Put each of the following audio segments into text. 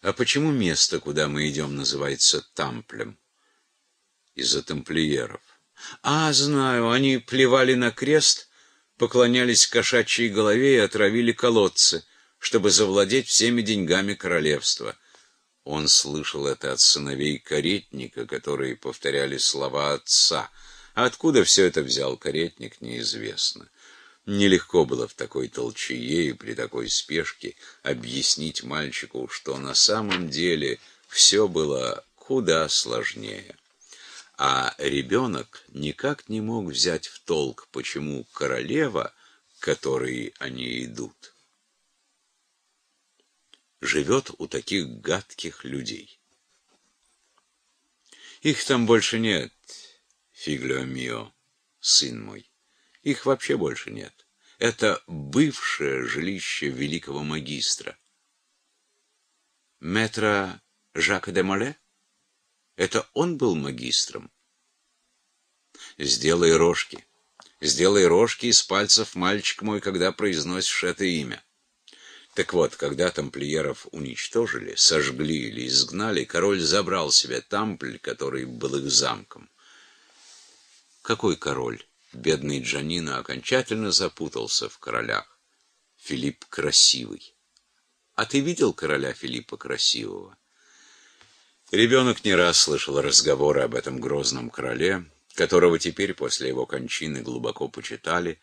А почему место, куда мы идем, называется Тамплем? Из-за тамплиеров. А, знаю, они плевали на крест, поклонялись кошачьей голове и отравили колодцы, чтобы завладеть всеми деньгами королевства. Он слышал это от сыновей каретника, которые повторяли слова отца. А откуда все это взял каретник, неизвестно. Нелегко было в такой толчее и при такой спешке объяснить мальчику, что на самом деле все было куда сложнее. А ребенок никак не мог взять в толк, почему королева, к которой они идут, живет у таких гадких людей. Их там больше нет, фиглио мио, сын мой. Их вообще больше нет. Это бывшее жилище великого магистра. Метра Жака де Моле? Это он был магистром? Сделай рожки. Сделай рожки из пальцев, мальчик мой, когда произносишь это имя. Так вот, когда тамплиеров уничтожили, сожгли или изгнали, король забрал себе тампль, который был их замком. Какой король? Бедный Джанино окончательно запутался в королях. Филипп Красивый. А ты видел короля Филиппа Красивого? Ребенок не раз слышал разговоры об этом грозном короле, которого теперь после его кончины глубоко почитали,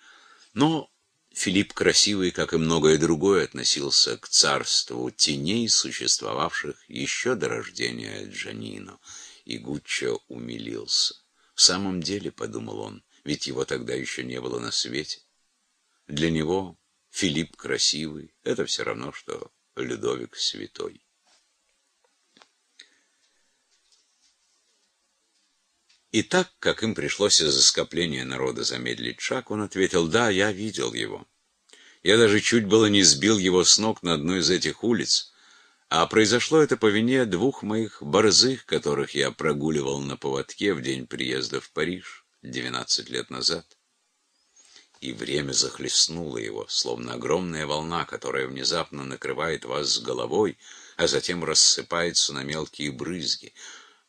но Филипп Красивый, как и многое другое, относился к царству теней, существовавших еще до рождения Джанино, и Гуччо умилился. В самом деле, подумал он, ведь его тогда еще не было на свете. Для него Филипп Красивый — это все равно, что Людовик Святой. И так, как им пришлось из-за скопления народа замедлить шаг, он ответил, «Да, я видел его. Я даже чуть было не сбил его с ног на одной из этих улиц, а произошло это по вине двух моих борзых, которых я прогуливал на поводке в день приезда в Париж, 12 лет назад. И время захлестнуло его, словно огромная волна, которая внезапно накрывает вас с головой, а затем рассыпается на мелкие брызги.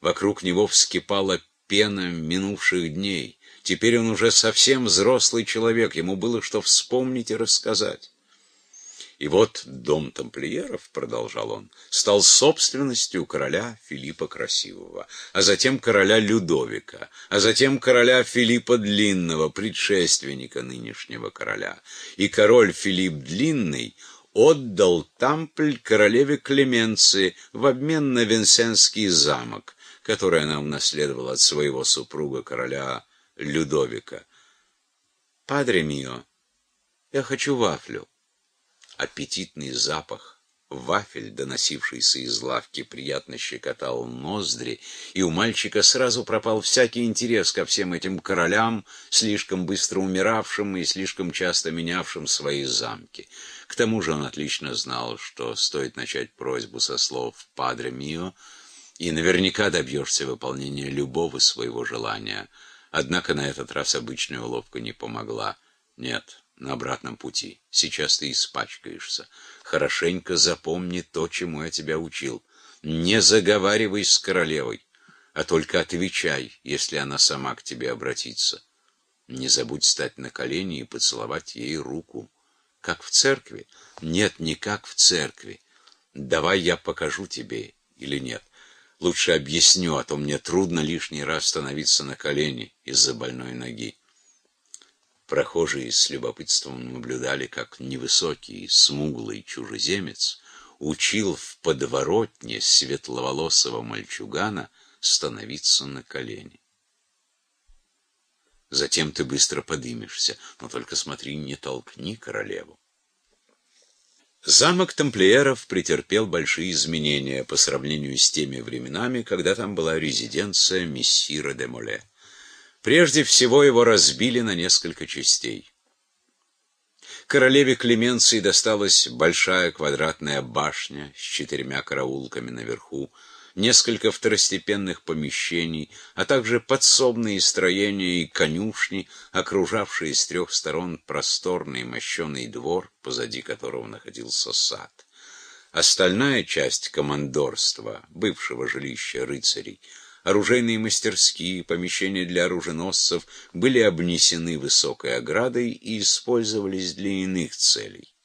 Вокруг него вскипала пена минувших дней. Теперь он уже совсем взрослый человек, ему было что вспомнить и рассказать. И вот дом тамплиеров, продолжал он, стал собственностью короля Филиппа Красивого, а затем короля Людовика, а затем короля Филиппа Длинного, предшественника нынешнего короля. И король Филипп Длинный отдал Тампль королеве Клеменции в обмен на Венсенский замок, который она унаследовала от своего супруга, короля Людовика. «Падре мио, я хочу вафлю». Аппетитный запах вафель, доносившийся из лавки, приятно щекотал ноздри, и у мальчика сразу пропал всякий интерес ко всем этим королям, слишком быстро умиравшим и слишком часто менявшим свои замки. К тому же он отлично знал, что стоит начать просьбу со слов «Падре мио», и наверняка добьешься выполнения любого своего желания. Однако на этот раз обычная уловка не помогла. Нет, на обратном пути. Сейчас ты испачкаешься. Хорошенько запомни то, чему я тебя учил. Не заговаривай с королевой, а только отвечай, если она сама к тебе обратится. Не забудь стать на колени и поцеловать ей руку. Как в церкви? Нет, не как в церкви. Давай я покажу тебе или нет. Лучше объясню, а то мне трудно лишний раз становиться на колени из-за больной ноги. Прохожие с любопытством наблюдали, как невысокий, смуглый чужеземец учил в подворотне светловолосого мальчугана становиться на колени. Затем ты быстро подымешься, но только смотри, не толкни королеву. Замок тамплиеров претерпел большие изменения по сравнению с теми временами, когда там была резиденция мессира де Моле. Прежде всего его разбили на несколько частей. Королеве Клеменции досталась большая квадратная башня с четырьмя караулками наверху, несколько второстепенных помещений, а также подсобные строения и конюшни, окружавшие с трех сторон просторный мощеный двор, позади которого находился сад. Остальная часть командорства, бывшего жилища рыцарей, оружейные мастерские, помещения для оруженосцев были обнесены высокой оградой и использовались для иных целей.